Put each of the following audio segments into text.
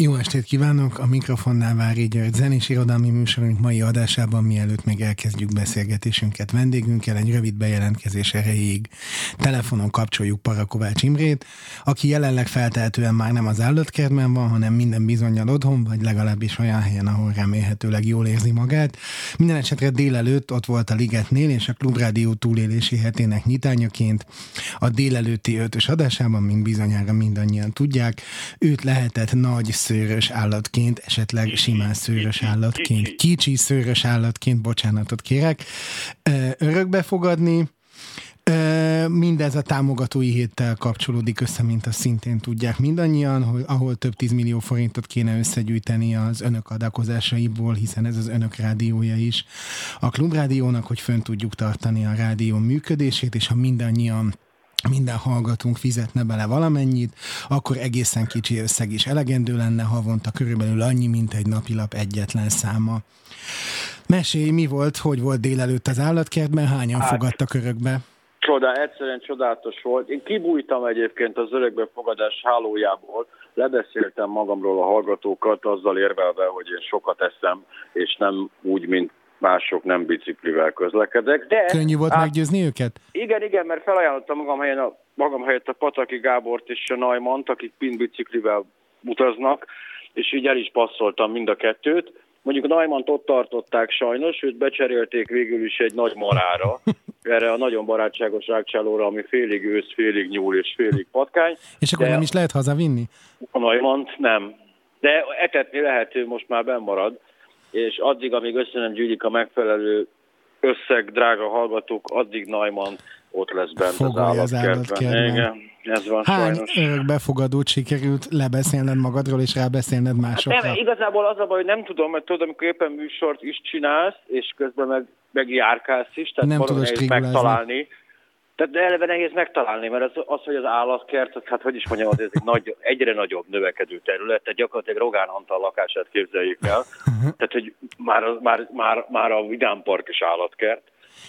jó estét kívánok! A mikrofonnál Vári György zenés irodalmi műsorunk mai adásában, mielőtt még elkezdjük beszélgetésünket vendégünkkel, egy rövid bejelentkezés erejéig telefonon kapcsoljuk Parakovács Imrét, aki jelenleg feltehetően már nem az állatkertben van, hanem minden bizonyal otthon, vagy legalábbis olyan helyen, ahol remélhetőleg jól érzi magát. Minden esetre délelőtt ott volt a Ligetnél, és a Klubrádió túlélési hetének nyitányaként a délelőtti ötös adásában, mint bizonyára mindannyian tudják, őt lehetett nagy szőrös állatként, esetleg simán szőrös állatként, kicsi. Szőrös állatként, bocsánatot kérek, örökbe fogadni, Mindez a támogatói héttel kapcsolódik össze, mint azt szintén tudják mindannyian, hogy ahol több tízmillió forintot kéne összegyűjteni az önök adakozásaiból, hiszen ez az önök rádiója is. A klubrádiónak, hogy fönn tudjuk tartani a rádió működését, és ha mindannyian minden hallgatunk fizetne bele valamennyit, akkor egészen kicsi összeg is elegendő lenne havonta, körülbelül annyi, mint egy napilap egyetlen száma. Mesélj, mi volt, hogy volt délelőtt az állatkertben, hányan hát, fogadtak örökbe? Csoda, egyszerűen csodálatos volt. Én kibújtam egyébként az örökbefogadás hálójából, lebeszéltem magamról a hallgatókat, azzal érvelve, hogy én sokat eszem, és nem úgy, mint mások nem biciklivel közlekedek. De, Könnyű volt hát, meggyőzni őket? Igen, igen, mert felajánlottam magam, helyen a, magam helyett a Pataki Gábort és a Najmant, akik pin biciklivel utaznak, és így el is passzoltam mind a kettőt. Mondjuk Najmant ott tartották sajnos, őt becserélték végül is egy nagy marára, erre a nagyon barátságos rákcsálóra, ami félig ősz, félig nyúl és félig patkány. És akkor nem is lehet hazavinni? A Najmant nem. De etetni lehető, most már benn marad és addig, amíg össze nem gyűjtik a megfelelő összeg, drága hallgatók, addig Najman ott lesz bent Fogolja az állatkertben. Igen, ez van Hány sajnos. befogadót sikerült lebeszélned magadról és rábeszélned másokra? Hát nem, igazából az a baj, hogy nem tudom, mert tudod, amikor éppen műsort is csinálsz, és közben meg, meg járkálsz is, tehát nem tudod megtalálni tehát de eleve nehéz megtalálni, mert az, az hogy az állatkert, az, hát hogy is mondjam, az egy nagy, egyre nagyobb növekedő terület, tehát gyakorlatilag Rogán Antal lakását képzeljük el. Uh-huh. Tehát, hogy már, már, már, már a Vidám Park is állatkert.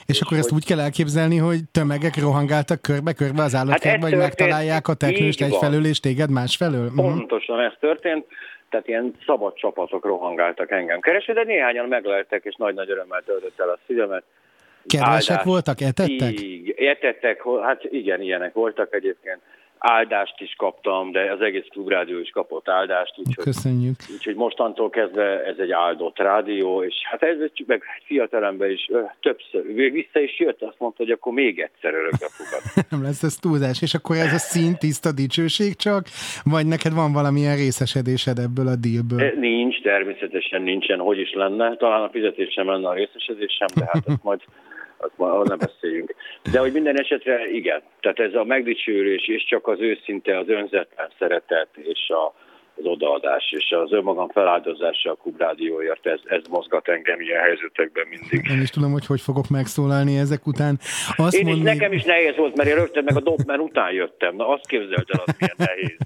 És, és akkor hogy... ezt úgy kell elképzelni, hogy tömegek rohangáltak körbe-körbe az állatkertbe, hát hogy megtalálják a teknőst egyfelől és téged másfelől? Mhm. Pontosan ez történt tehát ilyen szabad csapatok rohangáltak engem keresni, de néhányan megleltek, és nagy-nagy örömmel töltött el a szívemet. Kedvesek áldás. voltak? Etettek? Így, etettek, hát igen, ilyenek voltak egyébként. Áldást is kaptam, de az egész klubrádió is kapott áldást. Úgyhogy, Köszönjük. Úgyhogy mostantól kezdve ez egy áldott rádió, és hát ez meg fiatalember is többször, vissza is jött, azt mondta, hogy akkor még egyszer örökbe fogad. Nem lesz ez túlzás, és akkor ez a szín tiszta dicsőség csak, vagy neked van valamilyen részesedésed ebből a dílből? Nincs, természetesen nincsen, hogy is lenne. Talán a fizetésem lenne a részesedésem, de hát ezt majd azt ma ne beszéljünk. De hogy minden esetre igen. Tehát ez a megdicsőlés és csak az őszinte, az önzetlen szeretet és a, az odaadás és az önmagam feláldozása a Kubrádióért, ez, ez mozgat engem ilyen helyzetekben mindig. Én is tudom, hogy hogy fogok megszólalni ezek után. Azt én is, mondni... nekem is nehéz volt, mert én rögtön meg a Doppler után jöttem. Na azt képzeld el, az milyen nehéz.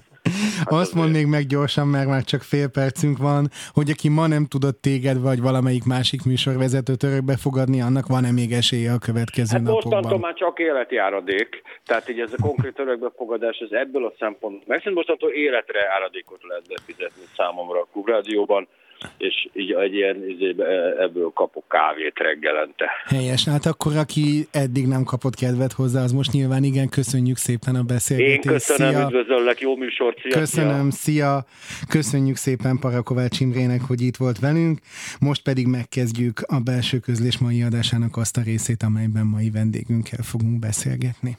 Hát Azt mond még meg gyorsan, mert már csak fél percünk van, hogy aki ma nem tudott téged, vagy valamelyik másik műsorvezetőt örökbe fogadni, annak van-e még esélye a következő hát napokban? Mostantól már csak életjáradék, tehát így ez a konkrét örökbefogadás, ez ebből a szempontból, meg mostantól életre áradékot lehet befizetni számomra a Klubrádióban és így egy ilyen izébe, ebből kapok kávét reggelente. Helyes, hát akkor aki eddig nem kapott kedvet hozzá, az most nyilván igen, köszönjük szépen a beszélgetést. Én köszönöm, szia. üdvözöllek, jó műsor, szia, Köszönöm, szia. szia. Köszönjük szépen Parakovács Imrének, hogy itt volt velünk. Most pedig megkezdjük a belső közlés mai adásának azt a részét, amelyben mai vendégünkkel fogunk beszélgetni.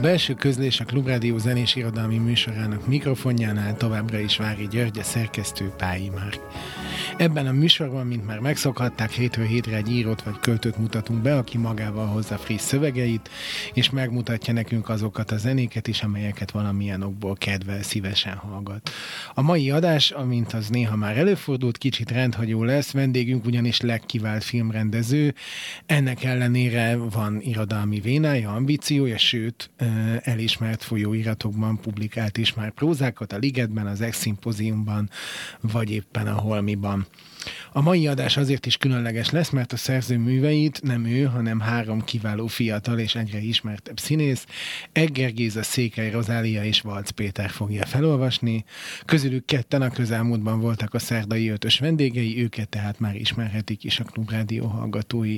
Belső közlés a Klubrádió zenés irodalmi műsorának mikrofonjánál továbbra is Vári György, a szerkesztő Pályi Márk. Ebben a műsorban, mint már megszokhatták, hétről hétre egy írót vagy költőt mutatunk be, aki magával hozza friss szövegeit, és megmutatja nekünk azokat a zenéket is, amelyeket valamilyen okból kedvel, szívesen hallgat. A mai adás, amint az néha már előfordult, kicsit rendhagyó lesz, vendégünk ugyanis legkivált filmrendező, ennek ellenére van irodalmi vénája, ambíciója, sőt, elismert folyóiratokban publikált is már prózákat, a Ligetben, az ex vagy éppen a Holmiban. A mai adás azért is különleges lesz, mert a szerző műveit nem ő, hanem három kiváló fiatal és egyre ismertebb színész, Egger Géza, Székely Rozália és Valc Péter fogja felolvasni. Közülük ketten a közelmúltban voltak a szerdai ötös vendégei, őket tehát már ismerhetik is a Klubrádió hallgatói.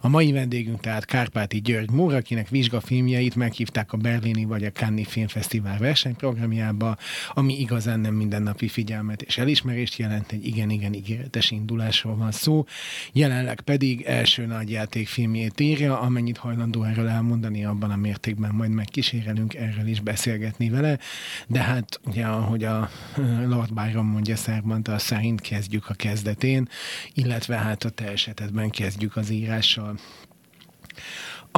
A mai vendégünk tehát Kárpáti György Mór, akinek vizsgafilmjeit meghívták a Berlini vagy a Cannes Filmfesztivál versenyprogramjába, ami igazán nem mindennapi figyelmet és elismerést jelent, egy igen-igen ígéretes kettes indulásról van szó, jelenleg pedig első nagy játékfilmjét írja, amennyit hajlandó erről elmondani, abban a mértékben majd megkísérelünk erről is beszélgetni vele, de hát ugye, ahogy a Lord Byron mondja Szerbanta, szerint kezdjük a kezdetén, illetve hát a te esetedben kezdjük az írással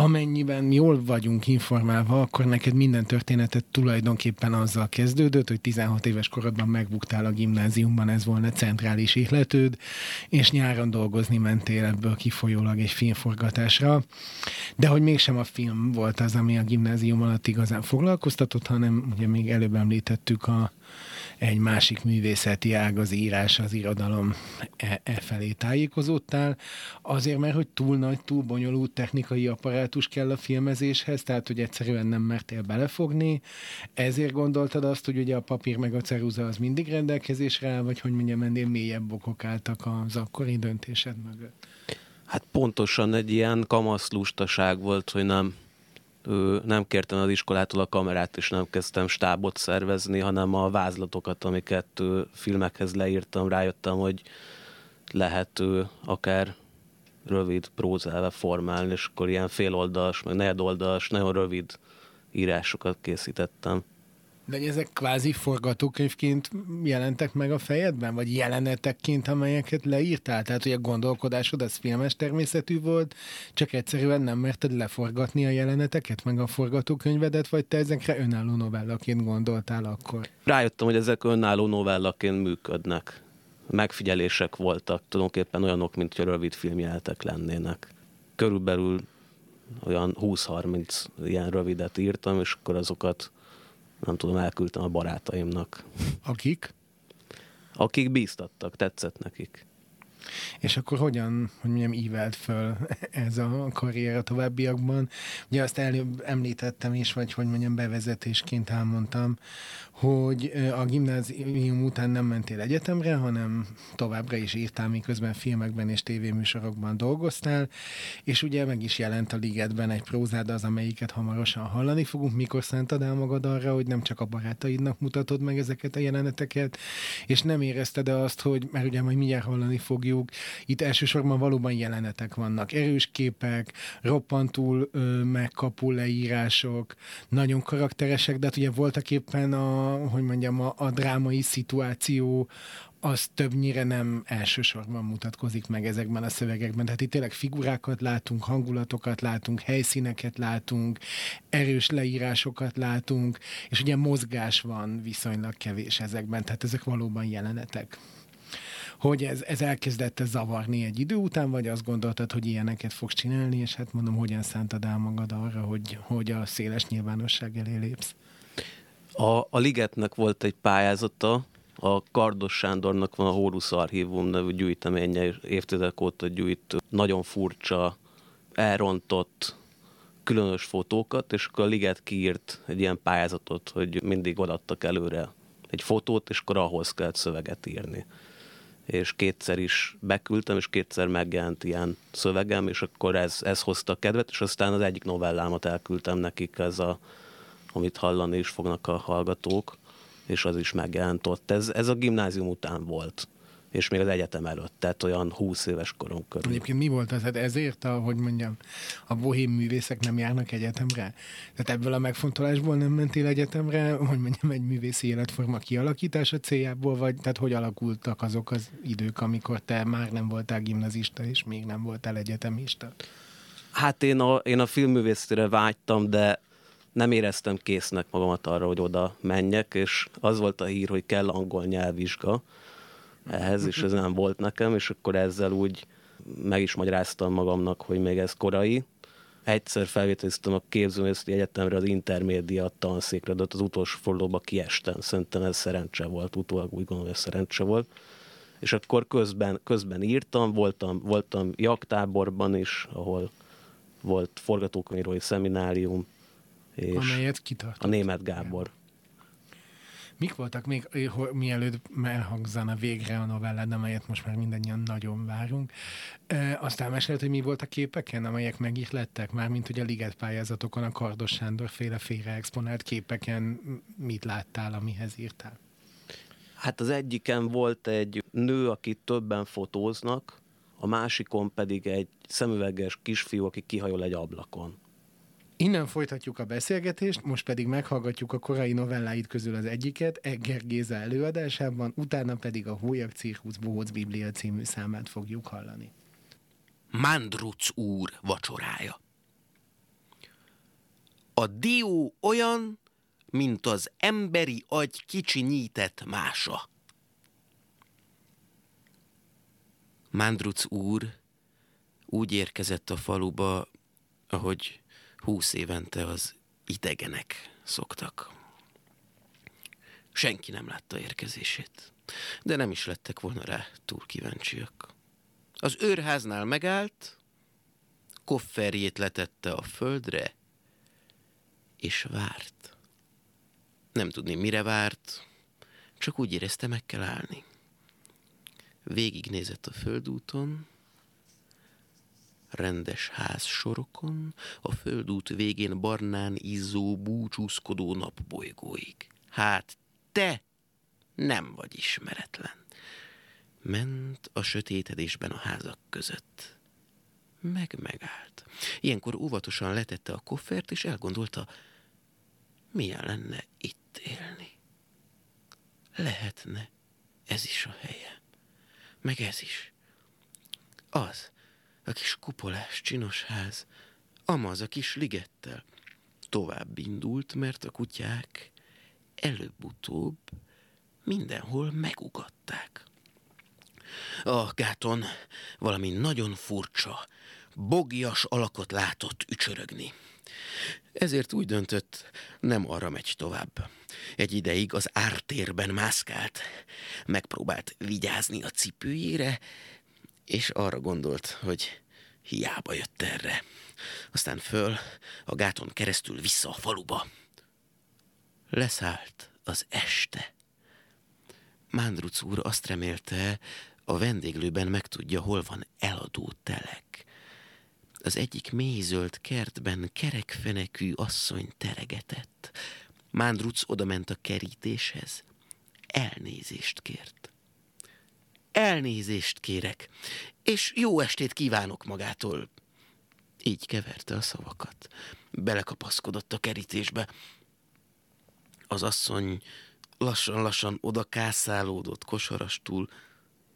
amennyiben jól vagyunk informálva, akkor neked minden történetet tulajdonképpen azzal kezdődött, hogy 16 éves korodban megbuktál a gimnáziumban, ez volna centrális életőd, és nyáron dolgozni mentél ebből kifolyólag egy filmforgatásra, de hogy mégsem a film volt az, ami a gimnázium alatt igazán foglalkoztatott, hanem ugye még előbb említettük a egy másik művészeti ág, az írás, az irodalom e, e felé tájékozódtál, azért mert, hogy túl nagy, túl bonyolult technikai apparátus kell a filmezéshez, tehát, hogy egyszerűen nem mertél belefogni, ezért gondoltad azt, hogy ugye a papír meg a ceruza az mindig rendelkezésre áll, vagy hogy mondjam, ennél mélyebb okok álltak az akkori döntésed mögött? Hát pontosan egy ilyen kamaszlustaság volt, hogy nem nem kértem az iskolától a kamerát, és nem kezdtem stábot szervezni, hanem a vázlatokat, amiket filmekhez leírtam, rájöttem, hogy lehet akár rövid prózálva formálni, és akkor ilyen féloldalas, meg negyedoldalas, nagyon rövid írásokat készítettem. De ezek kvázi forgatókönyvként jelentek meg a fejedben? Vagy jelenetekként, amelyeket leírtál? Tehát, hogy a gondolkodásod az filmes természetű volt, csak egyszerűen nem merted leforgatni a jeleneteket, meg a forgatókönyvedet, vagy te ezekre önálló novellaként gondoltál akkor? Rájöttem, hogy ezek önálló novellaként működnek. Megfigyelések voltak, tulajdonképpen olyanok, mint hogy rövid filmjeltek lennének. Körülbelül olyan 20-30 ilyen rövidet írtam, és akkor azokat nem tudom, elküldtem a barátaimnak. Akik? Akik bíztattak, tetszett nekik. És akkor hogyan, hogy mondjam, ívelt föl ez a karrier a továbbiakban? Ugye azt előbb említettem is, vagy hogy mondjam, bevezetésként elmondtam, hogy a gimnázium után nem mentél egyetemre, hanem továbbra is írtál, miközben filmekben és tévéműsorokban dolgoztál, és ugye meg is jelent a Ligetben egy prózád az, amelyiket hamarosan hallani fogunk. Mikor szántad el magad arra, hogy nem csak a barátaidnak mutatod meg ezeket a jeleneteket, és nem érezted -e azt, hogy, mert ugye majd mindjárt hallani fogjuk, itt elsősorban valóban jelenetek vannak, erős képek, roppantul ö, megkapó leírások, nagyon karakteresek, de hát ugye voltak éppen a hogy mondjam, a, a drámai szituáció az többnyire nem elsősorban mutatkozik meg ezekben a szövegekben. Tehát itt tényleg figurákat látunk, hangulatokat látunk, helyszíneket látunk, erős leírásokat látunk, és ugye mozgás van viszonylag kevés ezekben, tehát ezek valóban jelenetek. Hogy ez, ez elkezdette zavarni egy idő után, vagy azt gondoltad, hogy ilyeneket fogsz csinálni, és hát mondom, hogyan szántad el magad arra, hogy, hogy a széles nyilvánosság elé lépsz? A, a Ligetnek volt egy pályázata, a Kardos Sándornak van a Horus Archívum nevű gyűjteménye, évtizedek óta gyűjt nagyon furcsa, elrontott, különös fotókat, és akkor a Liget kiírt egy ilyen pályázatot, hogy mindig odaadtak előre egy fotót, és akkor ahhoz kellett szöveget írni. És kétszer is beküldtem, és kétszer megjelent ilyen szövegem, és akkor ez, ez hozta a kedvet, és aztán az egyik novellámat elküldtem nekik, ez a amit hallani is fognak a hallgatók, és az is megjelent ott. Ez, ez a gimnázium után volt. és még az egyetem előtt, tehát olyan 20 éves korom körül. Egyébként mi volt az? Hát ezért, a, hogy mondjam, a bohém művészek nem járnak egyetemre? Tehát ebből a megfontolásból nem mentél egyetemre, hogy mondjam, egy művészi életforma kialakítása céljából, vagy tehát hogy alakultak azok az idők, amikor te már nem voltál gimnazista, és még nem voltál egyetemista? Hát én a, én a filmművészetére vágytam, de nem éreztem késznek magamat arra, hogy oda menjek, és az volt a hír, hogy kell angol nyelvvizsga ehhez, és ez nem volt nekem, és akkor ezzel úgy meg is magyaráztam magamnak, hogy még ez korai. Egyszer felvételiztem a képzőművészeti egyetemre az intermédia tanszékre, de ott az utolsó fordulóba kiestem. Szerintem ez szerencse volt, utólag úgy gondolom, hogy szerencse volt. És akkor közben, közben írtam, voltam, voltam jaktáborban is, ahol volt forgatókönyvírói szeminárium, és Amelyet kitartott. a német Gábor. Mik voltak még, eh, mielőtt elhangzana végre a novellád, amelyet most már mindannyian nagyon várunk. E, aztán mesélt, hogy mi volt a képeken, amelyek megihlettek, mármint hogy a liget pályázatokon, a Kardos Sándor féle félre exponált képeken mit láttál, amihez írtál? Hát az egyiken volt egy nő, akit többen fotóznak, a másikon pedig egy szemüveges kisfiú, aki kihajol egy ablakon. Innen folytatjuk a beszélgetést, most pedig meghallgatjuk a korai novelláid közül az egyiket, Egger Géza előadásában, utána pedig a Hólyak Cirkusz Bohóc Biblia című számát fogjuk hallani. Mandruc úr vacsorája. A dió olyan, mint az emberi agy kicsinyített mása. Mandruc úr úgy érkezett a faluba, ahogy húsz évente az idegenek szoktak. Senki nem látta érkezését, de nem is lettek volna rá túl kíváncsiak. Az őrháznál megállt, kofferjét letette a földre, és várt. Nem tudni, mire várt, csak úgy érezte, meg kell állni. Végignézett a földúton, rendes ház sorokon, a földút végén barnán izzó, búcsúszkodó napbolygóig. Hát te nem vagy ismeretlen. Ment a sötétedésben a házak között. Meg megállt. Ilyenkor óvatosan letette a koffert, és elgondolta, milyen lenne itt élni. Lehetne ez is a helye. Meg ez is. Az, a kis kupolás, csinos ház, amaz a kis ligettel. Tovább indult, mert a kutyák előbb-utóbb mindenhol megugatták. A gáton valami nagyon furcsa, bogias alakot látott ücsörögni. Ezért úgy döntött, nem arra megy tovább. Egy ideig az ártérben mászkált, megpróbált vigyázni a cipőjére, és arra gondolt, hogy hiába jött erre. Aztán föl, a gáton keresztül vissza a faluba. Leszállt az este. Mándruc úr azt remélte, a vendéglőben megtudja, hol van eladó telek. Az egyik mélyzöld kertben kerekfenekű asszony teregetett. Mándruc odament a kerítéshez. Elnézést kért. Elnézést kérek, és jó estét kívánok magától. Így keverte a szavakat. Belekapaszkodott a kerítésbe. Az asszony lassan-lassan oda kászálódott kosorastul.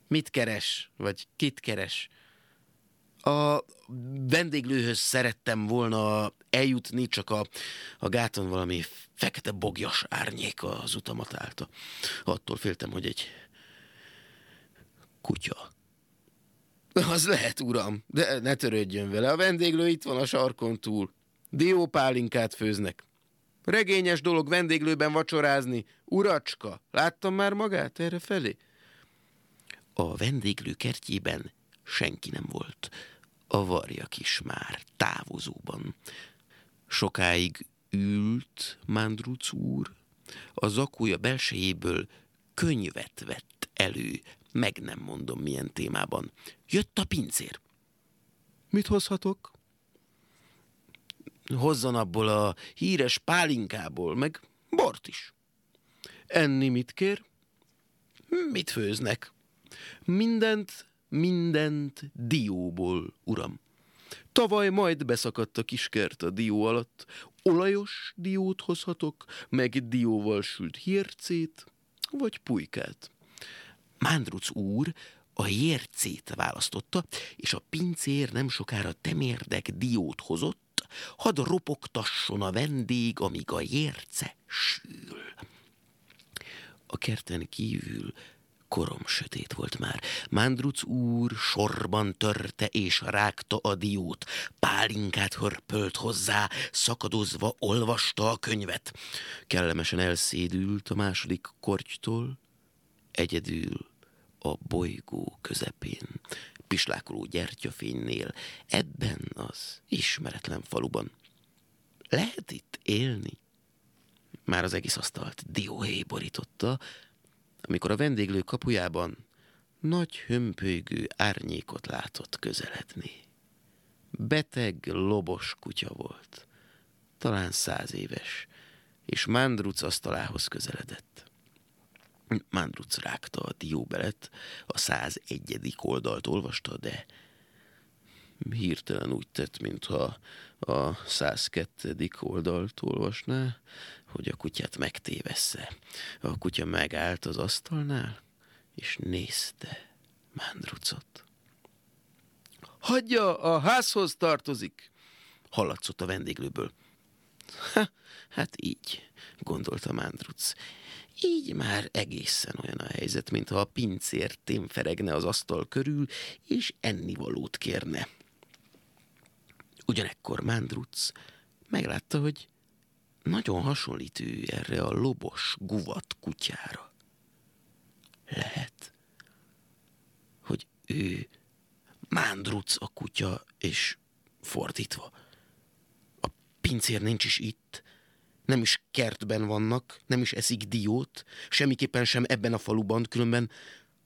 Mit keres, vagy kit keres? A vendéglőhöz szerettem volna eljutni, csak a, a gáton valami fekete bogjas árnyék az utamat állta. Attól féltem, hogy egy kutya. Az lehet, uram, de ne törődjön vele. A vendéglő itt van a sarkon túl. Diópálinkát főznek. Regényes dolog vendéglőben vacsorázni. Uracska, láttam már magát erre felé? A vendéglő kertjében senki nem volt. A varjak is már távozóban. Sokáig ült Mándruc úr, a zakója belsejéből könyvet vett elő, meg nem mondom milyen témában. Jött a pincér. Mit hozhatok? Hozzon abból a híres pálinkából, meg bort is. Enni mit kér? Mit főznek? Mindent, mindent dióból, uram. Tavaly majd beszakadt a kiskert a dió alatt. Olajos diót hozhatok, meg dióval sült hírcét, vagy pulykát. Mándruc úr a jércét választotta, és a pincér nem sokára temérdek diót hozott, hadd ropogtasson a vendég, amíg a jérce sül. A kerten kívül korom sötét volt már. Mándruc úr sorban törte és rágta a diót. Pálinkát hörpölt hozzá, szakadozva olvasta a könyvet. Kellemesen elszédült a második kortytól, egyedül a bolygó közepén, pislákoló gyertyafénynél, ebben az ismeretlen faluban. Lehet itt élni? Már az egész asztalt dióhéj borította, amikor a vendéglő kapujában nagy hömpölygő árnyékot látott közeledni. Beteg, lobos kutya volt, talán száz éves, és Mándruc asztalához közeledett. Mándruc rágta a dióbelet, a 101. oldalt olvasta, de hirtelen úgy tett, mintha a 102. oldalt olvasná, hogy a kutyát megtévessze. A kutya megállt az asztalnál, és nézte Mándrucot. Hagyja, a házhoz tartozik, hallatszott a vendéglőből. Ha, hát így, gondolta Mándruc. Így már egészen olyan a helyzet, mintha a pincér témferegne az asztal körül, és ennivalót kérne. Ugyanekkor Mándruc meglátta, hogy nagyon hasonlít ő erre a lobos, guvat kutyára. Lehet, hogy ő Mándruc a kutya, és fordítva. A pincér nincs is itt, nem is kertben vannak, nem is eszik diót, semmiképpen sem ebben a faluban, különben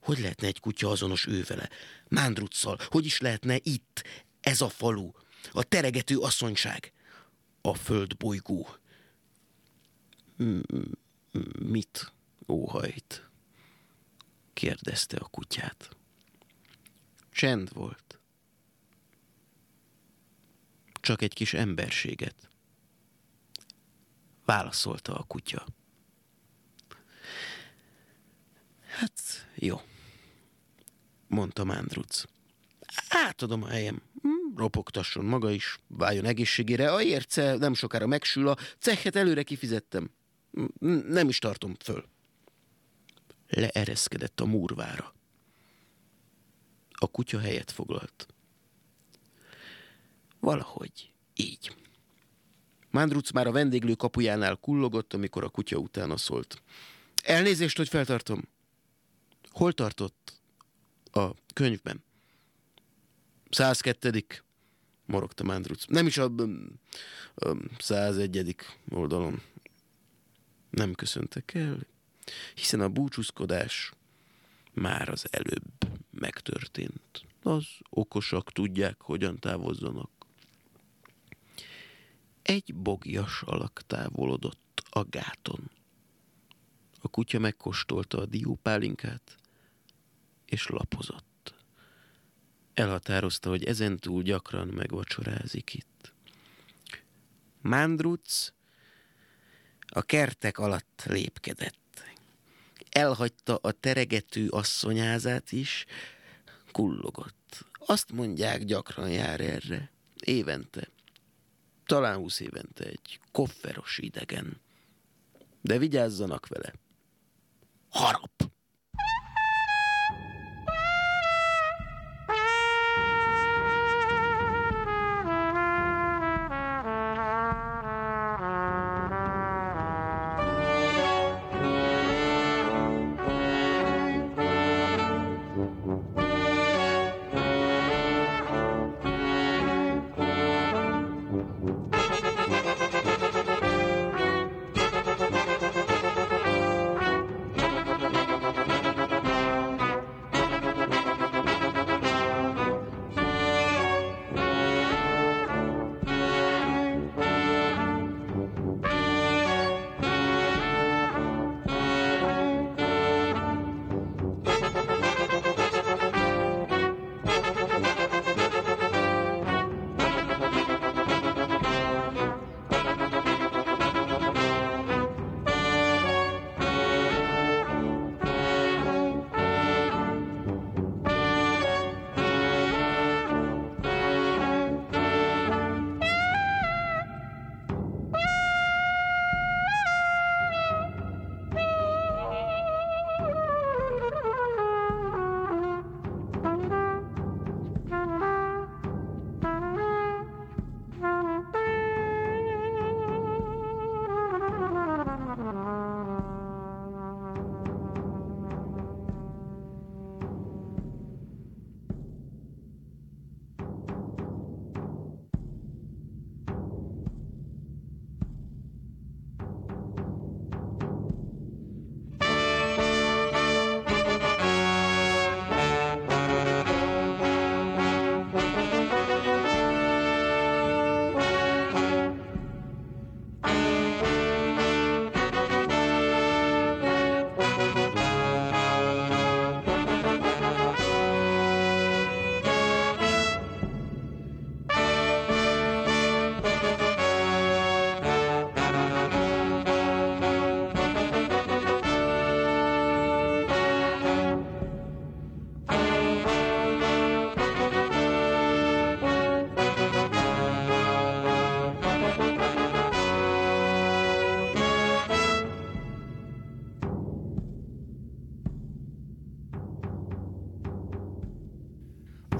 hogy lehetne egy kutya azonos ő vele? Mándruccal, hogy is lehetne itt, ez a falu, a teregető asszonyság, a földbolygó. Mit óhajt? kérdezte a kutyát. Csend volt. Csak egy kis emberséget. Válaszolta a kutya. Hát, jó, mondta Mándruc. Átadom a helyem. Hm, ropogtasson maga is, váljon egészségére. A érce nem sokára megsül, a cehet előre kifizettem. Hm, nem is tartom föl. Leereszkedett a múrvára. A kutya helyet foglalt. Valahogy így. Mándruc már a vendéglő kapujánál kullogott, amikor a kutya utána szólt. Elnézést, hogy feltartom. Hol tartott? A könyvben. 102. morogta Mándruc. Nem is a, a 101. oldalon. Nem köszöntek el, hiszen a búcsúzkodás már az előbb megtörtént. Az okosak tudják, hogyan távozzanak. Egy bogjas alak távolodott a gáton. A kutya megkóstolta a diópálinkát, és lapozott. Elhatározta, hogy ezentúl gyakran megvacsorázik itt. Mándruc a kertek alatt lépkedett. Elhagyta a teregető asszonyázát is, kullogott. Azt mondják, gyakran jár erre, évente talán húsz évente egy kofferos idegen. De vigyázzanak vele. Harap!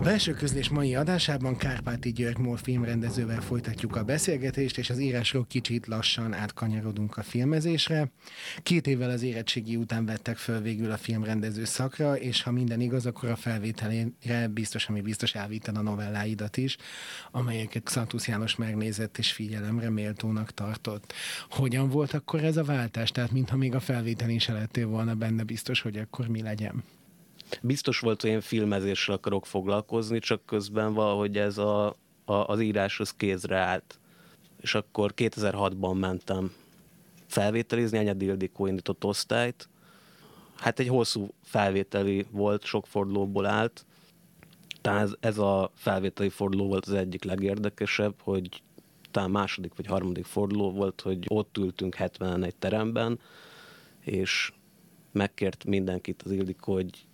Belső közlés mai adásában Kárpáti György Mór filmrendezővel folytatjuk a beszélgetést, és az írásról kicsit lassan átkanyarodunk a filmezésre. Két évvel az érettségi után vettek föl végül a filmrendező szakra, és ha minden igaz, akkor a felvételére biztos, ami biztos elvitted a novelláidat is, amelyeket Xantusz János megnézett és figyelemre méltónak tartott. Hogyan volt akkor ez a váltás? Tehát mintha még a felvételén se lettél volna benne biztos, hogy akkor mi legyen? Biztos volt, hogy én filmezéssel akarok foglalkozni, csak közben valahogy ez a, a, az írás az kézre állt. És akkor 2006-ban mentem felvételizni, Enyedi Ildikó indított osztályt. Hát egy hosszú felvételi volt, sok fordulóból állt. Tehát ez, ez a felvételi forduló volt az egyik legérdekesebb, hogy talán második vagy harmadik forduló volt, hogy ott ültünk 70 egy teremben, és megkért mindenkit az Ildikó, hogy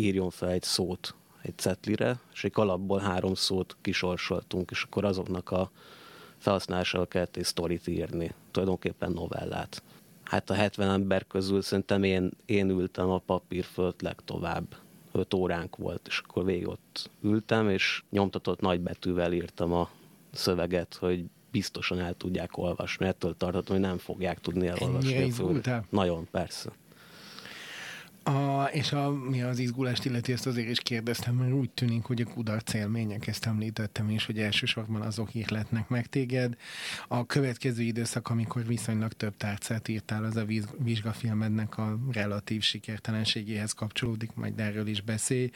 írjon fel egy szót egy cetlire, és egy kalapból három szót kisorsoltunk, és akkor azoknak a felhasználásával kellett egy sztorit írni, tulajdonképpen novellát. Hát a 70 ember közül szerintem én, én ültem a papír fölött legtovább. 5 óránk volt, és akkor végig ott ültem, és nyomtatott nagy betűvel írtam a szöveget, hogy biztosan el tudják olvasni. Ettől tartottam, hogy nem fogják tudni elolvasni. Ennyire Nagyon, persze. A, és a, mi az izgulást illeti, ezt azért is kérdeztem, mert úgy tűnik, hogy a kudarc élmények, ezt említettem is, hogy elsősorban azok ihletnek meg téged. A következő időszak, amikor viszonylag több tárcát írtál, az a vizsgafilmednek a relatív sikertelenségéhez kapcsolódik, majd erről is beszélj.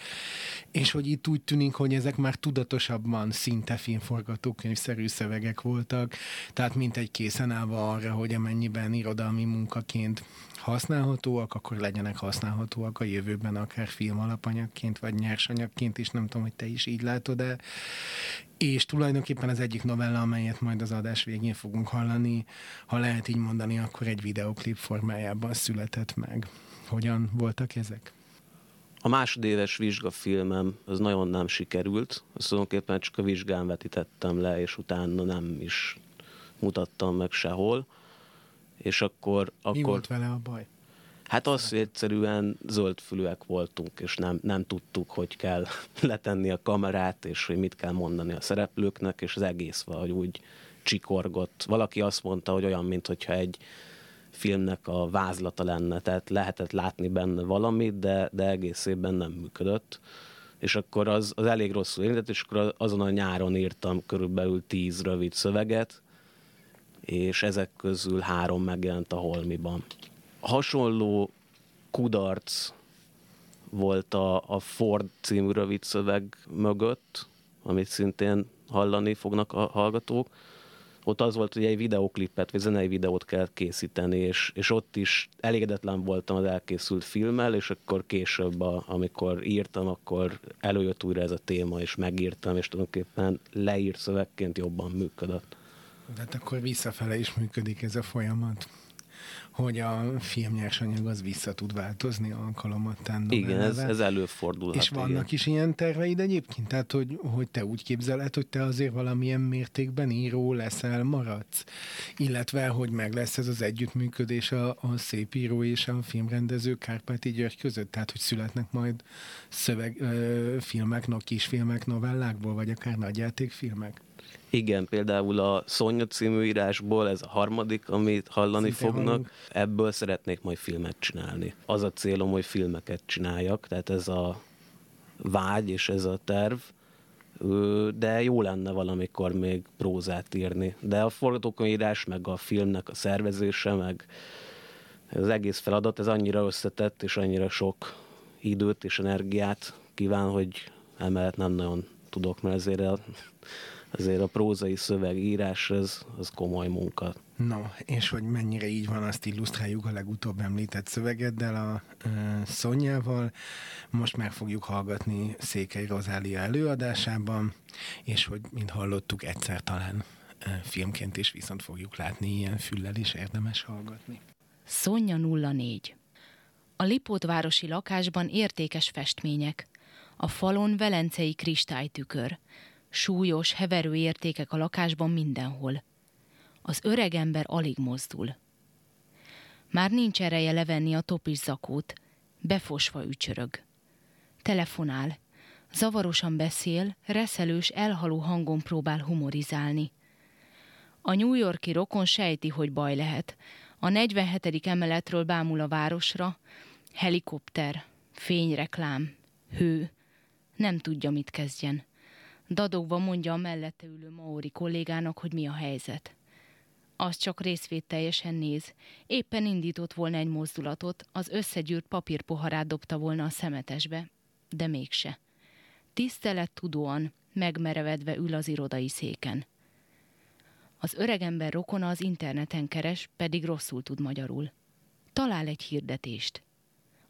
És hogy itt úgy tűnik, hogy ezek már tudatosabban szinte filmforgatókönyvszerű szövegek voltak, tehát mint egy készen állva arra, hogy amennyiben irodalmi munkaként használhatóak, akkor legyenek használhatóak a jövőben, akár film alapanyagként, vagy nyersanyagként is, nem tudom, hogy te is így látod de és tulajdonképpen az egyik novella, amelyet majd az adás végén fogunk hallani, ha lehet így mondani, akkor egy videoklip formájában született meg. Hogyan voltak ezek? A másodéves vizsgafilmem az nagyon nem sikerült, azt tulajdonképpen csak a vizsgán vetítettem le, és utána nem is mutattam meg sehol és akkor... akkor Mi volt vele a baj? Hát az, egyszerűen zöldfülűek voltunk, és nem, nem tudtuk, hogy kell letenni a kamerát, és hogy mit kell mondani a szereplőknek, és az egész valahogy úgy csikorgott. Valaki azt mondta, hogy olyan, mintha egy filmnek a vázlata lenne, tehát lehetett látni benne valamit, de, de egészében nem működött. És akkor az, az elég rosszul érintett, és akkor azon a nyáron írtam körülbelül tíz rövid szöveget, és ezek közül három megjelent a Holmiban. Hasonló kudarc volt a, a Ford című rövid szöveg mögött, amit szintén hallani fognak a hallgatók. Ott az volt, hogy egy videoklipet, vagy zenei videót kell készíteni, és, és ott is elégedetlen voltam az elkészült filmmel, és akkor később, a, amikor írtam, akkor előjött újra ez a téma, és megírtam, és tulajdonképpen leírt szövegként jobban működött. Tehát akkor visszafele is működik ez a folyamat hogy a filmnyersanyag az vissza tud változni alkalomattán. Igen, ez, ez előfordulhat. És vannak igen. is ilyen terveid egyébként? Tehát, hogy, hogy te úgy képzeled, hogy te azért valamilyen mértékben író leszel, maradsz? Illetve, hogy meg lesz ez az együttműködés a, a szép író és a filmrendező Kárpáti György között? Tehát, hogy születnek majd szöveg, ö, filmek, no, kisfilmek, novellákból, vagy akár nagyjátékfilmek? Igen, például a Szonya című írásból, ez a harmadik, amit hallani Szinte fognak, hallunk. ebből szeretnék majd filmet csinálni. Az a célom, hogy filmeket csináljak, tehát ez a vágy és ez a terv, de jó lenne valamikor még prózát írni. De a forgatókönyvírás, meg a filmnek a szervezése, meg az egész feladat, ez annyira összetett, és annyira sok időt és energiát kíván, hogy emellett nem nagyon tudok, mert ezért a azért a prózai szövegírás az, az komoly munka. No, és hogy mennyire így van, azt illusztráljuk a legutóbb említett szövegeddel, a e, Szonyával. Most meg fogjuk hallgatni Székely Rozália előadásában, és hogy, mint hallottuk, egyszer talán e, filmként is viszont fogjuk látni, ilyen füllel is érdemes hallgatni. Szonya 04 A Lipótvárosi lakásban értékes festmények. A falon velencei kristálytükör súlyos, heverő értékek a lakásban mindenhol. Az öreg ember alig mozdul. Már nincs ereje levenni a topis zakót, befosva ücsörög. Telefonál. Zavarosan beszél, reszelős, elhaló hangon próbál humorizálni. A New Yorki rokon sejti, hogy baj lehet. A 47. emeletről bámul a városra, helikopter, fényreklám, hő. Nem tudja, mit kezdjen. Dadogva mondja a mellette ülő Maori kollégának, hogy mi a helyzet. Az csak részvételjesen néz. Éppen indított volna egy mozdulatot, az összegyűrt papírpoharát dobta volna a szemetesbe, de mégse. Tisztelet tudóan, megmerevedve ül az irodai széken. Az öregember rokona az interneten keres, pedig rosszul tud magyarul. Talál egy hirdetést.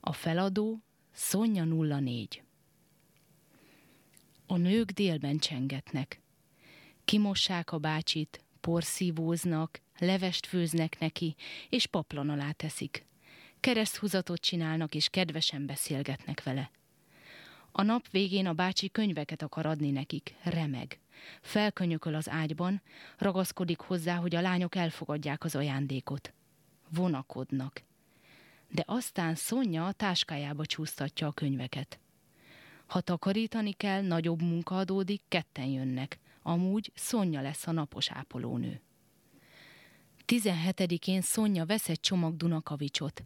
A feladó Szonya 04. A nők délben csengetnek. Kimossák a bácsit, porszívóznak, levest főznek neki, és paplan alá teszik. Kereszthúzatot csinálnak, és kedvesen beszélgetnek vele. A nap végén a bácsi könyveket akar adni nekik, remeg. Felkönyököl az ágyban, ragaszkodik hozzá, hogy a lányok elfogadják az ajándékot. Vonakodnak. De aztán Szonya a táskájába csúsztatja a könyveket. Ha takarítani kell, nagyobb munka adódik, ketten jönnek. Amúgy Szonya lesz a napos ápolónő. 17-én Szonya vesz egy csomag Dunakavicsot.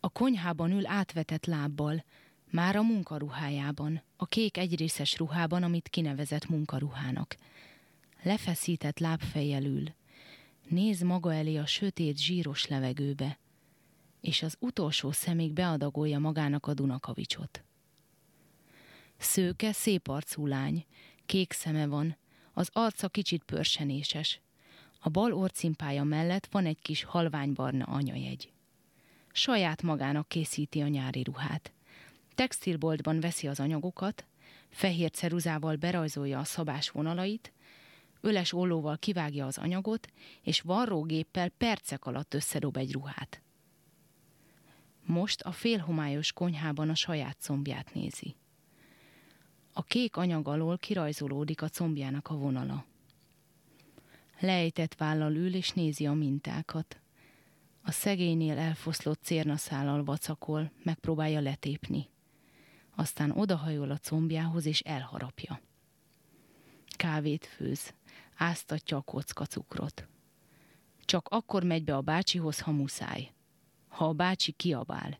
A konyhában ül átvetett lábbal, már a munkaruhájában, a kék egyrészes ruhában, amit kinevezett munkaruhának. Lefeszített lábfejjel ül. Néz maga elé a sötét, zsíros levegőbe, és az utolsó szemig beadagolja magának a Dunakavicsot. Szőke, szép arcú lány, kék szeme van, az arca kicsit pörsenéses. A bal orcimpája mellett van egy kis halványbarna anyajegy. Saját magának készíti a nyári ruhát. Textilboltban veszi az anyagokat, fehér ceruzával berajzolja a szabás vonalait, öles ollóval kivágja az anyagot, és varrógéppel percek alatt összedob egy ruhát. Most a félhomályos konyhában a saját combját nézi. A kék anyag alól kirajzolódik a combjának a vonala. Lejtett vállal ül és nézi a mintákat. A szegénynél elfoszlott cérnaszállal vacakol, megpróbálja letépni aztán odahajol a combjához és elharapja. Kávét főz, áztatja a kocka cukrot. Csak akkor megy be a bácsihoz, ha muszáj. Ha a bácsi kiabál.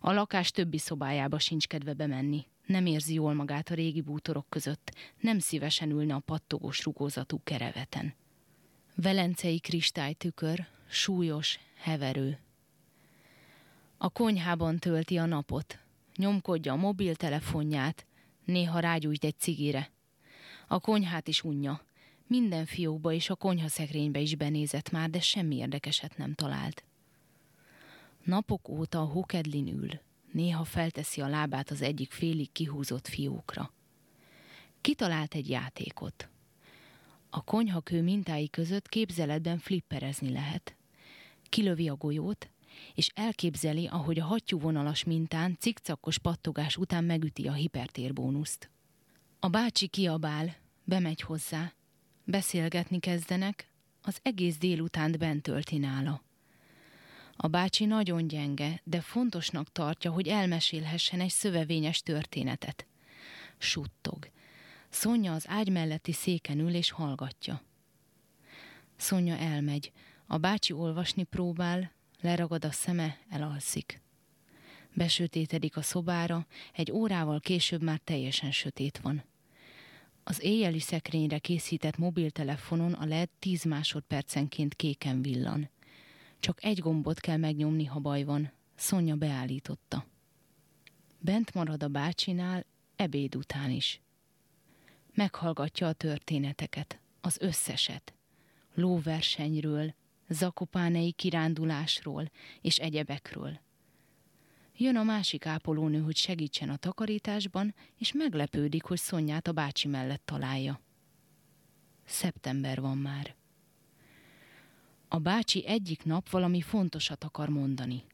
A lakás többi szobájába sincs kedve bemenni. Nem érzi jól magát a régi bútorok között, nem szívesen ülne a pattogós rugózatú kereveten. Velencei kristálytükör, súlyos, heverő. A konyhában tölti a napot, nyomkodja a mobiltelefonját, néha rágyújt egy cigire. A konyhát is unja. Minden fiókba és a konyhaszekrénybe is benézett már, de semmi érdekeset nem talált. Napok óta a hokedlin ül, néha felteszi a lábát az egyik félig kihúzott fiókra. Kitalált egy játékot. A konyhakő mintái között képzeletben flipperezni lehet. Kilövi a golyót, és elképzeli, ahogy a hattyúvonalas mintán cikcakos pattogás után megüti a hipertérbónuszt. A bácsi kiabál, bemegy hozzá, beszélgetni kezdenek, az egész délutánt bent tölti nála. A bácsi nagyon gyenge, de fontosnak tartja, hogy elmesélhessen egy szövevényes történetet. Suttog. Szonya az ágy melletti széken ül és hallgatja. Szonya elmegy. A bácsi olvasni próbál, Leragad a szeme, elalszik. Besötétedik a szobára, egy órával később már teljesen sötét van. Az éjjeli szekrényre készített mobiltelefonon a LED 10 másodpercenként kéken villan. Csak egy gombot kell megnyomni, ha baj van. Szonya beállította. Bent marad a bácsinál, ebéd után is. Meghallgatja a történeteket, az összeset. Lóversenyről, zakopánei kirándulásról és egyebekről. Jön a másik ápolónő, hogy segítsen a takarításban, és meglepődik, hogy Szonyát a bácsi mellett találja. Szeptember van már. A bácsi egyik nap valami fontosat akar mondani.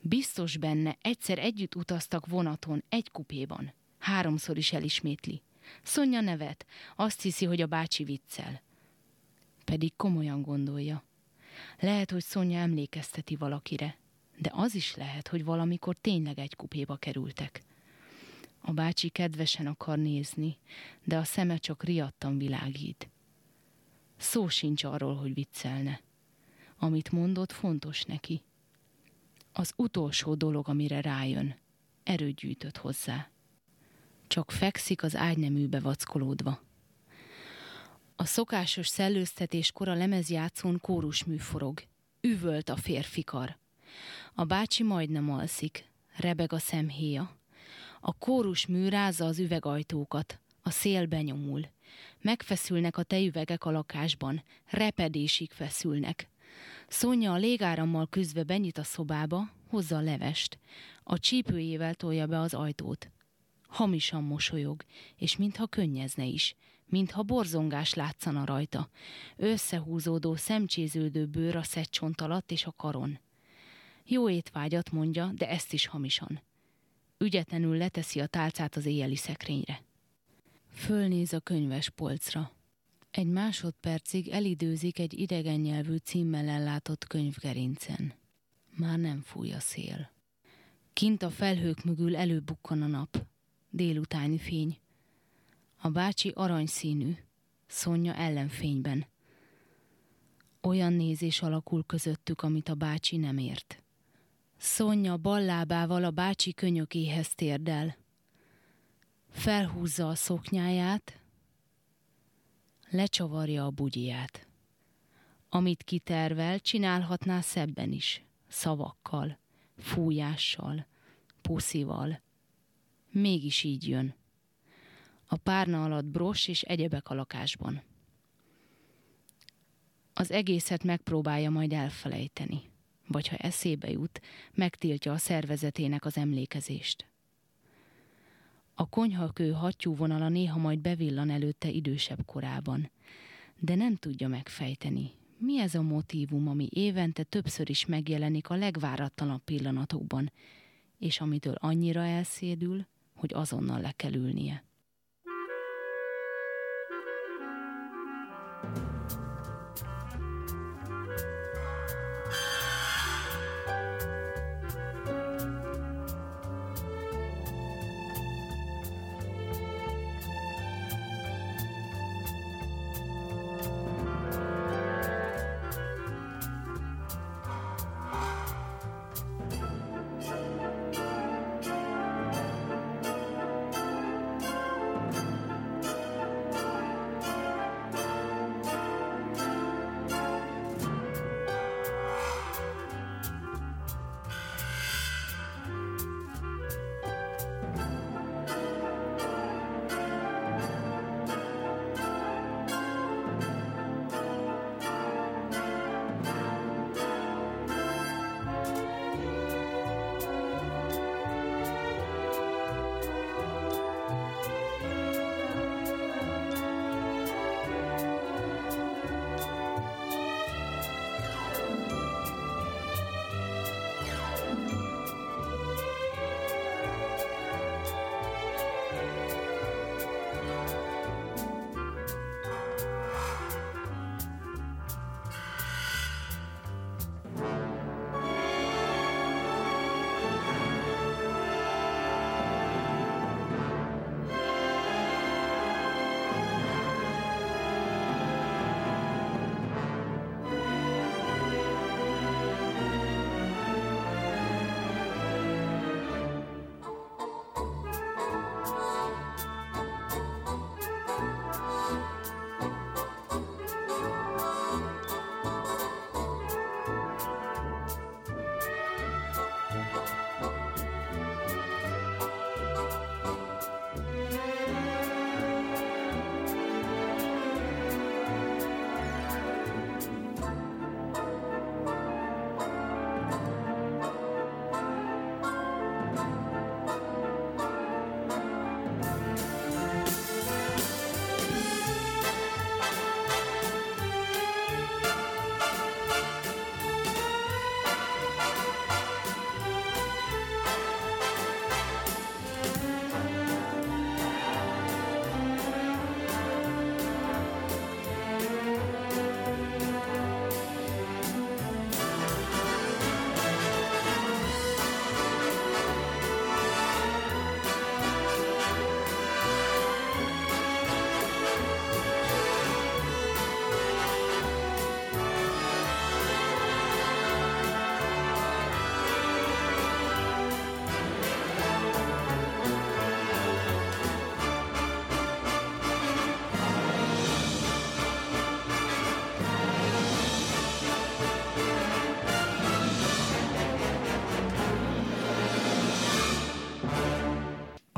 Biztos benne, egyszer együtt utaztak vonaton, egy kupéban. Háromszor is elismétli. Szonya nevet, azt hiszi, hogy a bácsi viccel. Pedig komolyan gondolja. Lehet, hogy Szonya emlékezteti valakire, de az is lehet, hogy valamikor tényleg egy kupéba kerültek. A bácsi kedvesen akar nézni, de a szeme csak riadtan világít. Szó sincs arról, hogy viccelne. Amit mondott, fontos neki. Az utolsó dolog, amire rájön, erőt gyűjtött hozzá. Csak fekszik az ágyneműbe vackolódva. A szokásos szellőztetéskor a lemezjátszón kórusmű forog. Üvölt a férfikar. A bácsi majdnem alszik, rebeg a szemhéja. A kórusmű rázza az üvegajtókat, a szél benyomul. Megfeszülnek a tejüvegek a lakásban, repedésig feszülnek. Szonya a légárammal küzdve benyit a szobába, hozza a levest. A csípőjével tolja be az ajtót. Hamisan mosolyog, és mintha könnyezne is, mintha borzongás látszana rajta. Összehúzódó, szemcséződő bőr a szedcsont alatt és a karon. Jó étvágyat mondja, de ezt is hamisan. Ügyetlenül leteszi a tálcát az éjjeli szekrényre. Fölnéz a könyves polcra. Egy másodpercig elidőzik egy idegen nyelvű címmel ellátott könyvgerincen. Már nem fúj a szél. Kint a felhők mögül előbukkan a nap. Délutáni fény. A bácsi aranyszínű, Szonya ellenfényben. Olyan nézés alakul közöttük, amit a bácsi nem ért. Szonya ballábával a bácsi könyökéhez térdel. Felhúzza a szoknyáját, lecsavarja a bugyját. Amit kitervel, csinálhatná szebben is, szavakkal, fújással, puszival. Mégis így jön. A párna alatt bros és egyebek a lakásban. Az egészet megpróbálja majd elfelejteni, vagy ha eszébe jut, megtiltja a szervezetének az emlékezést. A konyhakő hattyúvonala néha majd bevillan előtte idősebb korában, de nem tudja megfejteni, mi ez a motívum, ami évente többször is megjelenik a legváratlanabb pillanatokban, és amitől annyira elszédül, hogy azonnal le kell ülnie.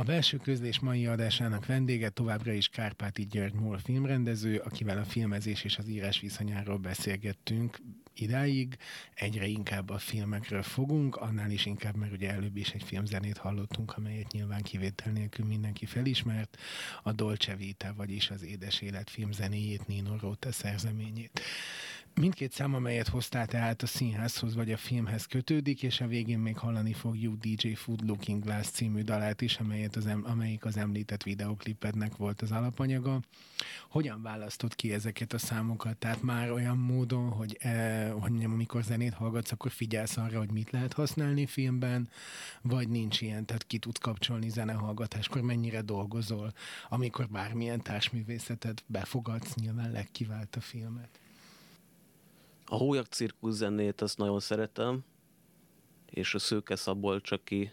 Belső közlés mai adásának vendége továbbra is Kárpáti György Mól filmrendező, akivel a filmezés és az írás viszonyáról beszélgettünk idáig. Egyre inkább a filmekről fogunk, annál is inkább, mert ugye előbb is egy filmzenét hallottunk, amelyet nyilván kivétel nélkül mindenki felismert, a Dolce Vita, vagyis az Édes Élet filmzenéjét, Nino Rota szerzeményét. Mindkét szám, amelyet hoztál tehát a színházhoz vagy a filmhez kötődik, és a végén még hallani fogjuk DJ Food Looking Glass című dalát is, amelyet az, amelyik az említett videoklipednek volt az alapanyaga. Hogyan választott ki ezeket a számokat? Tehát már olyan módon, hogy, eh, hogy amikor zenét hallgatsz, akkor figyelsz arra, hogy mit lehet használni filmben, vagy nincs ilyen, tehát ki tudsz kapcsolni zenehallgatáskor, mennyire dolgozol, amikor bármilyen társművészetet befogadsz, nyilván legkivált a filmet. A Hólyak cirkusz zenét azt nagyon szeretem, és a Szőke Szabolcs, aki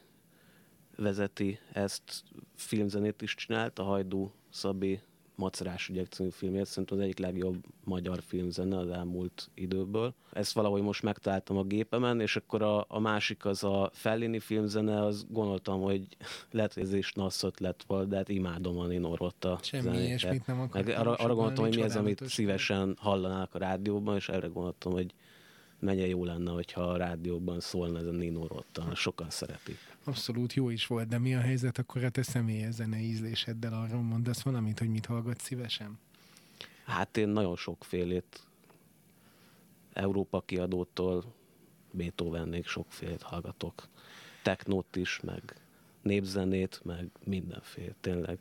vezeti ezt, filmzenét is csinált, a Hajdú Szabi Macerás ügyek című filmért, szerintem az egyik legjobb magyar filmzene az elmúlt időből. Ezt valahogy most megtaláltam a gépemen, és akkor a, a másik az a Fellini filmzene, az gondoltam, hogy lehet, hogy ez is nasszot lett volna, de hát imádom a Nino Rotta Semmi ilyesmit nem Meg arra, arra gondoltam, hogy mi az, amit szívesen hallanák a rádióban, és erre gondoltam, hogy mennyire jó lenne, hogyha a rádióban szólna ez a Nino Rotta, sokan szeretik. Abszolút jó is volt, de mi a helyzet akkor a te személyes zene ízléseddel arról mondasz valamit, hogy mit hallgat szívesen? Hát én nagyon sokfélét Európa kiadótól Beethovennék sokfélét hallgatok. Technót is, meg népzenét, meg mindenféle, tényleg.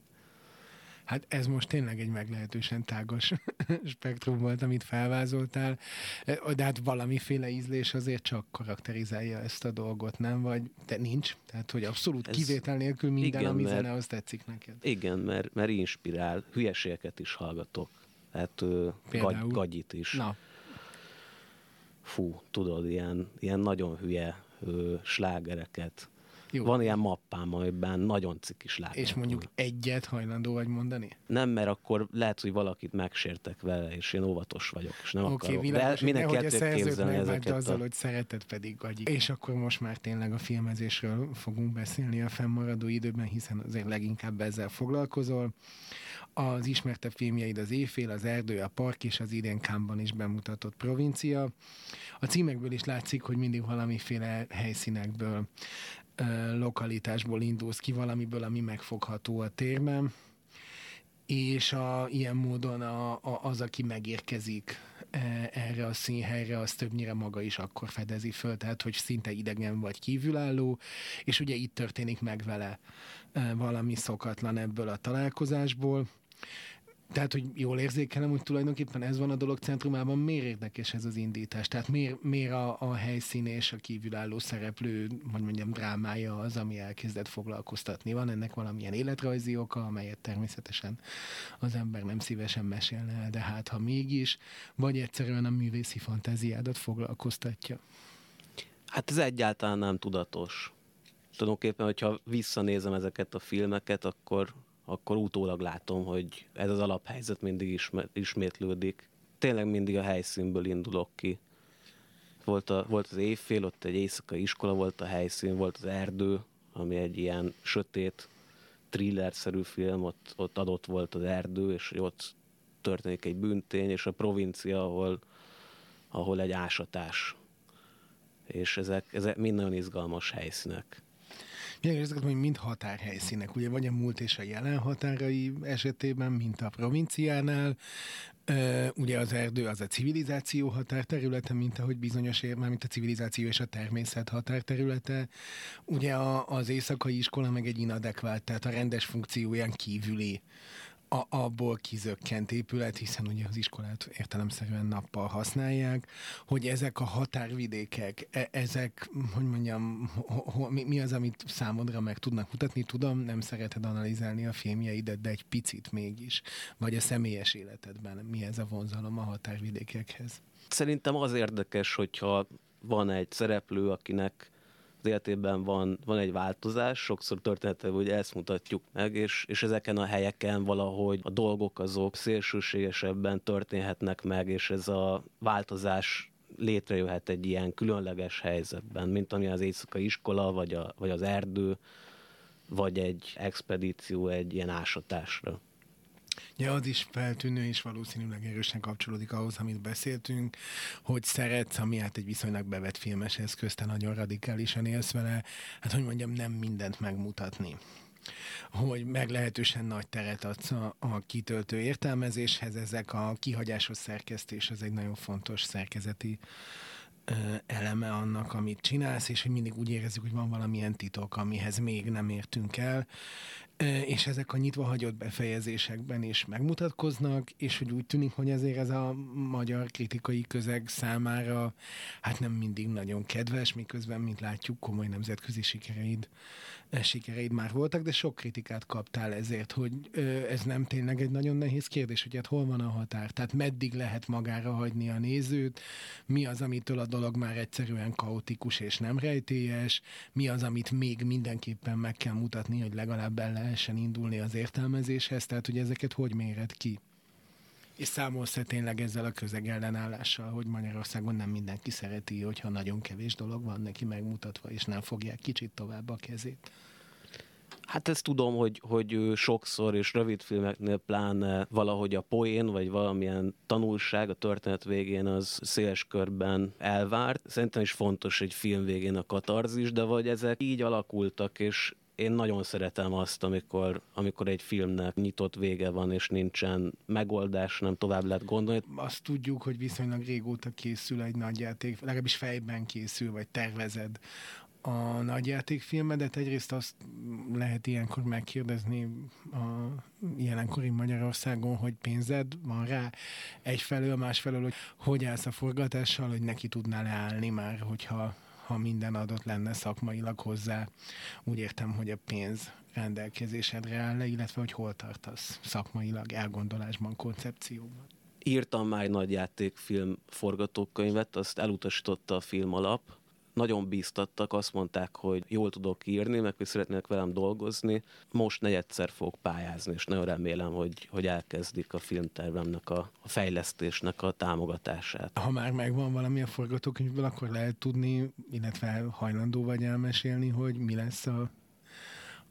Hát ez most tényleg egy meglehetősen tágos spektrum volt, amit felvázoltál, de hát valamiféle ízlés azért csak karakterizálja ezt a dolgot, nem? Vagy de nincs? Tehát, hogy abszolút ez, kivétel nélkül minden, igen, ami mert, zene, az tetszik neked. Igen, mert, mert inspirál. Hülyeségeket is hallgatok. Hát gagy, gagyit is. Na. Fú, tudod, ilyen, ilyen nagyon hülye ö, slágereket jó. Van ilyen mappám, amiben nagyon cikis látom. És mondjuk egyet hajlandó vagy mondani? Nem, mert akkor lehet, hogy valakit megsértek vele, és én óvatos vagyok, és nem okay, akarok. Világos, De mindenki el képzelni ezeket. azzal, a... hogy szereted pedig vagy. És akkor most már tényleg a filmezésről fogunk beszélni a fennmaradó időben, hiszen azért leginkább ezzel foglalkozol. Az ismertebb filmjeid az Éjfél, az Erdő, a Park és az idén Kámban is bemutatott provincia. A címekből is látszik, hogy mindig valamiféle helyszínekből lokalitásból indulsz ki, valamiből, ami megfogható a térben, és a, ilyen módon a, a, az, aki megérkezik erre a színhelyre, az többnyire maga is akkor fedezi föl, tehát hogy szinte idegen vagy kívülálló, és ugye itt történik meg vele valami szokatlan ebből a találkozásból, tehát, hogy jól érzékelem, hogy tulajdonképpen ez van a dolog centrumában, miért érdekes ez az indítás? Tehát miért, miért a, a helyszín és a kívülálló szereplő, hogy mondjam, drámája az, ami elkezdett foglalkoztatni? Van ennek valamilyen életrajzi oka, amelyet természetesen az ember nem szívesen mesélne el, de hát ha mégis, vagy egyszerűen a művészi fantáziádat foglalkoztatja? Hát ez egyáltalán nem tudatos. Tulajdonképpen, hogyha visszanézem ezeket a filmeket, akkor akkor utólag látom, hogy ez az alaphelyzet mindig ismétlődik. Tényleg mindig a helyszínből indulok ki. Volt, a, volt az évfél, ott egy éjszakai iskola volt a helyszín, volt az erdő, ami egy ilyen sötét, thriller-szerű film, ott, ott adott volt az erdő, és ott történik egy bűntény, és a provincia, ahol, ahol egy ásatás. És ezek, ezek mind nagyon izgalmas helyszínek. Igen, ezeket hogy mind határhelyszínek, ugye vagy a múlt és a jelen határai esetében, mint a provinciánál, ugye az erdő az a civilizáció határterülete, mint ahogy bizonyos ér, már mint a civilizáció és a természet határterülete. Ugye a, az éjszakai iskola meg egy inadekvált, tehát a rendes funkcióján kívüli a, abból kizökkent épület, hiszen ugye az iskolát értelemszerűen nappal használják, hogy ezek a határvidékek, e, ezek, hogy mondjam, ho, ho, mi, mi az, amit számodra meg tudnak mutatni? Tudom, nem szereted analizálni a filmjeidet, de egy picit mégis. Vagy a személyes életedben mi ez a vonzalom a határvidékekhez? Szerintem az érdekes, hogyha van egy szereplő, akinek az életében van, van egy változás, sokszor történetben, hogy ezt mutatjuk meg, és, és ezeken a helyeken valahogy a dolgok azok szélsőségesebben történhetnek meg, és ez a változás létrejöhet egy ilyen különleges helyzetben, mint ami az éjszakai iskola, vagy, a, vagy az erdő, vagy egy expedíció egy ilyen ásatásra. Ja, az is feltűnő, és valószínűleg erősen kapcsolódik ahhoz, amit beszéltünk, hogy szeretsz, ami hát egy viszonylag bevett filmes eszköz, te nagyon radikálisan élsz vele, hát hogy mondjam, nem mindent megmutatni. Hogy meglehetősen nagy teret adsz a, a kitöltő értelmezéshez, ezek a kihagyásos szerkesztés, az egy nagyon fontos szerkezeti eleme annak, amit csinálsz, és hogy mindig úgy érezzük, hogy van valamilyen titok, amihez még nem értünk el és ezek a nyitva hagyott befejezésekben is megmutatkoznak, és hogy úgy tűnik, hogy ezért ez a magyar kritikai közeg számára hát nem mindig nagyon kedves, miközben, mint látjuk, komoly nemzetközi sikereid, sikereid már voltak, de sok kritikát kaptál ezért, hogy ez nem tényleg egy nagyon nehéz kérdés, hogy hát hol van a határ, tehát meddig lehet magára hagyni a nézőt, mi az, amitől a dolog már egyszerűen kaotikus és nem rejtélyes, mi az, amit még mindenképpen meg kell mutatni, hogy legalább el lehessen indulni az értelmezéshez, tehát hogy ezeket hogy méred ki? És számolsz tényleg ezzel a közeg ellenállással, hogy Magyarországon nem mindenki szereti, hogyha nagyon kevés dolog van neki megmutatva, és nem fogják kicsit tovább a kezét? Hát ezt tudom, hogy, hogy sokszor és rövid filmeknél pláne valahogy a poén, vagy valamilyen tanulság a történet végén az széles körben elvárt. Szerintem is fontos egy film végén a katarzis, de vagy ezek így alakultak, és én nagyon szeretem azt, amikor, amikor egy filmnek nyitott vége van, és nincsen megoldás, nem tovább lehet gondolni. Azt tudjuk, hogy viszonylag régóta készül egy nagyjáték, legalábbis fejben készül, vagy tervezed a nagyjátékfilmedet. Egyrészt azt lehet ilyenkor megkérdezni a jelenkori Magyarországon, hogy pénzed van rá egyfelől, másfelől, hogy hogy állsz a forgatással, hogy neki tudnál leállni már, hogyha ha minden adott lenne szakmailag hozzá. Úgy értem, hogy a pénz rendelkezésedre áll le, illetve hogy hol tartasz szakmailag, elgondolásban, koncepcióban. Írtam már egy nagy játékfilm forgatókönyvet, azt elutasította a film alap, nagyon bíztattak, azt mondták, hogy jól tudok írni, meg hogy szeretnék velem dolgozni. Most negyedszer fogok pályázni, és nagyon remélem, hogy, hogy elkezdik a filmtervemnek a, a fejlesztésnek a támogatását. Ha már megvan valami a forgatókönyvből, akkor lehet tudni, illetve hajlandó vagy elmesélni, hogy mi lesz a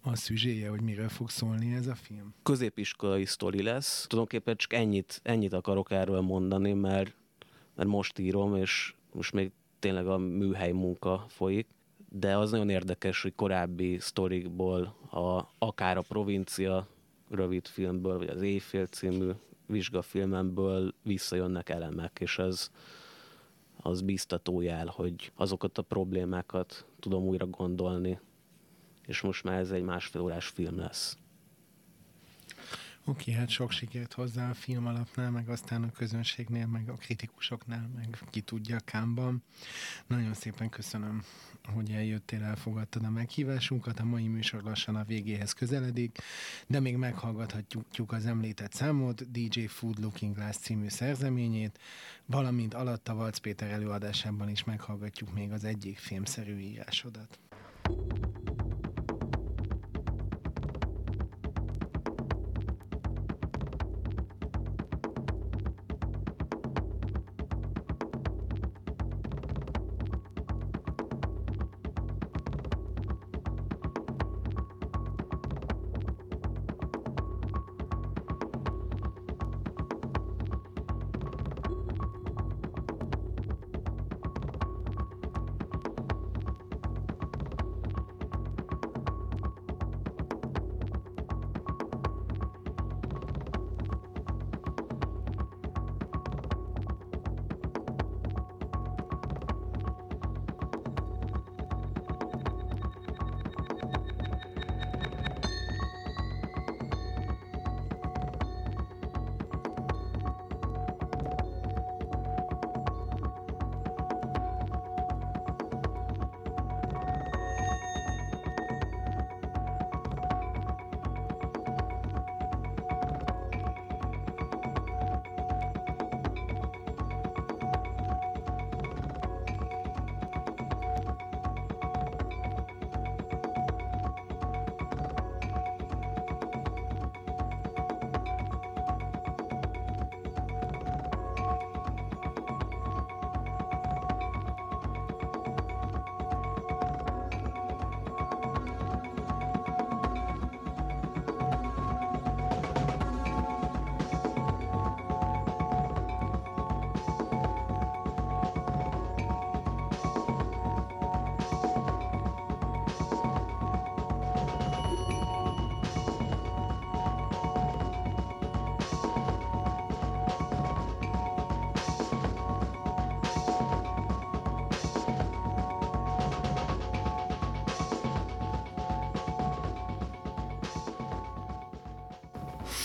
a szüzséje, hogy miről fog szólni ez a film? Középiskolai sztori lesz. Tulajdonképpen csak ennyit, ennyit akarok erről mondani, mert, mert most írom, és most még tényleg a műhely munka folyik, de az nagyon érdekes, hogy korábbi sztorikból, a, akár a provincia rövid filmből, vagy az Éjfél című vizsgafilmemből visszajönnek elemek, és ez az biztató jel, hogy azokat a problémákat tudom újra gondolni, és most már ez egy másfél órás film lesz. Oké, hát sok sikert hozzá a film alapnál, meg aztán a közönségnél, meg a kritikusoknál, meg ki tudja Kámban. Nagyon szépen köszönöm, hogy eljöttél, elfogadtad a meghívásunkat. A mai műsor lassan a végéhez közeledik, de még meghallgathatjuk az említett számot, DJ Food Looking Glass című szerzeményét, valamint alatta Valc Péter előadásában is meghallgatjuk még az egyik filmszerű írásodat.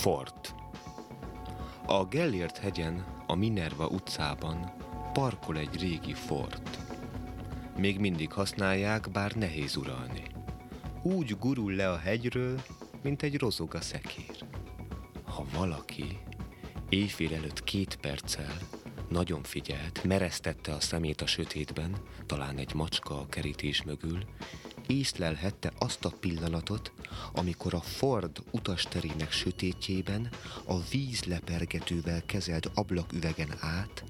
Ford A Gellért hegyen, a Minerva utcában parkol egy régi Ford. Még mindig használják, bár nehéz uralni. Úgy gurul le a hegyről, mint egy rozoga szekér. Ha valaki éjfél előtt két perccel nagyon figyelt, mereztette a szemét a sötétben, talán egy macska a kerítés mögül, észlelhette azt a pillanatot, amikor a Ford utasterének sötétjében a vízlepergetővel kezelt ablaküvegen át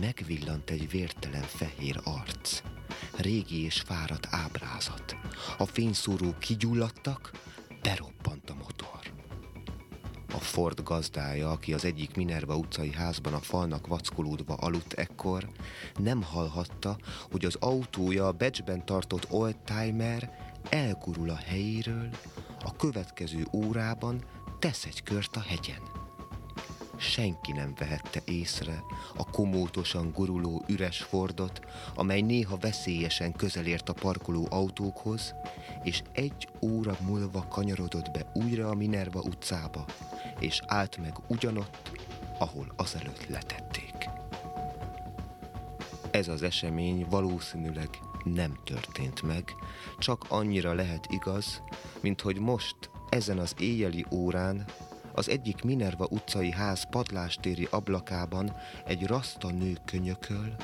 megvillant egy vértelen fehér arc. Régi és fáradt ábrázat. A fényszórók kigyulladtak, motor. A Ford gazdája, aki az egyik Minerva utcai házban a falnak vackolódva aludt ekkor, nem hallhatta, hogy az autója a becsben tartott oldtimer elgurul a helyéről, a következő órában tesz egy kört a hegyen. Senki nem vehette észre a komótosan guruló üres Fordot, amely néha veszélyesen közelért a parkoló autókhoz, és egy óra múlva kanyarodott be újra a Minerva utcába, és állt meg ugyanott, ahol azelőtt letették. Ez az esemény valószínűleg nem történt meg, csak annyira lehet igaz, mint hogy most, ezen az éjjeli órán az egyik Minerva utcai ház padlástéri ablakában egy raszta nő könyököl,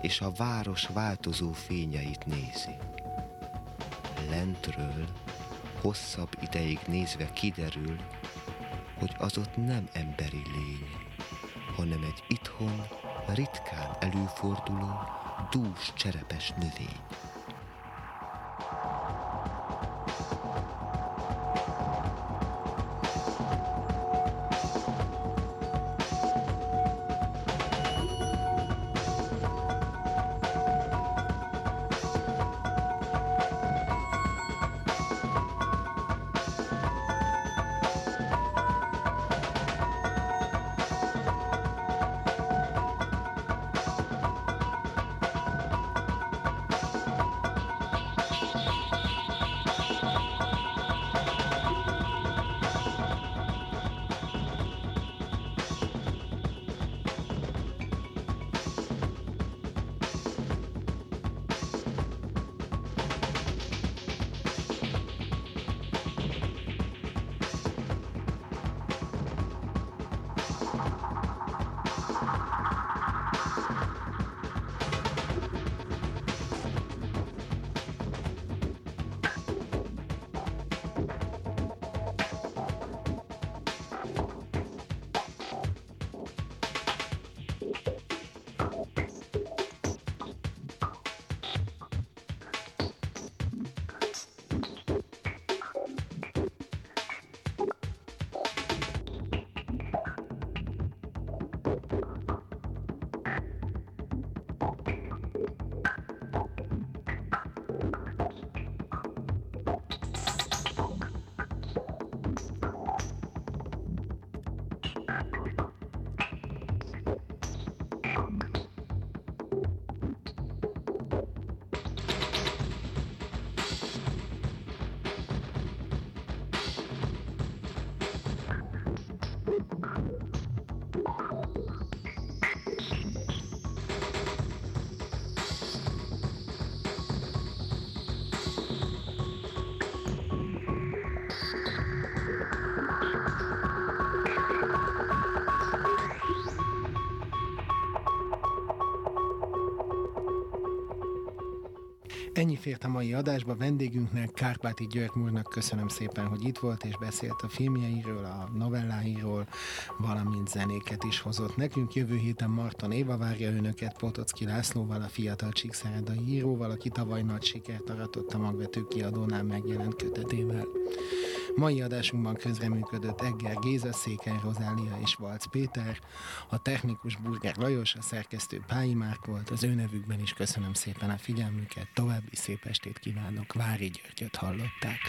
és a város változó fényeit nézi. Lentről, hosszabb ideig nézve kiderül, hogy az ott nem emberi lény, hanem egy itthon ritkán előforduló, dús cserepes növény. Ennyi fért a mai adásba. Vendégünknek, Kárpáti György Múrnak köszönöm szépen, hogy itt volt és beszélt a filmjeiről, a novelláiról, valamint zenéket is hozott nekünk. Jövő héten Marton Éva várja önöket Potocki Lászlóval, a fiatal csíkszeredai íróval, aki tavaly nagy sikert aratott a magvető kiadónál megjelent kötetével. Mai adásunkban közreműködött Egger Géza, Székely Rozália és Valc Péter, a technikus Burger Lajos, a szerkesztő Pályi Márk volt, az ő nevükben is köszönöm szépen a figyelmüket, további szép estét kívánok, Vári Györgyöt hallották.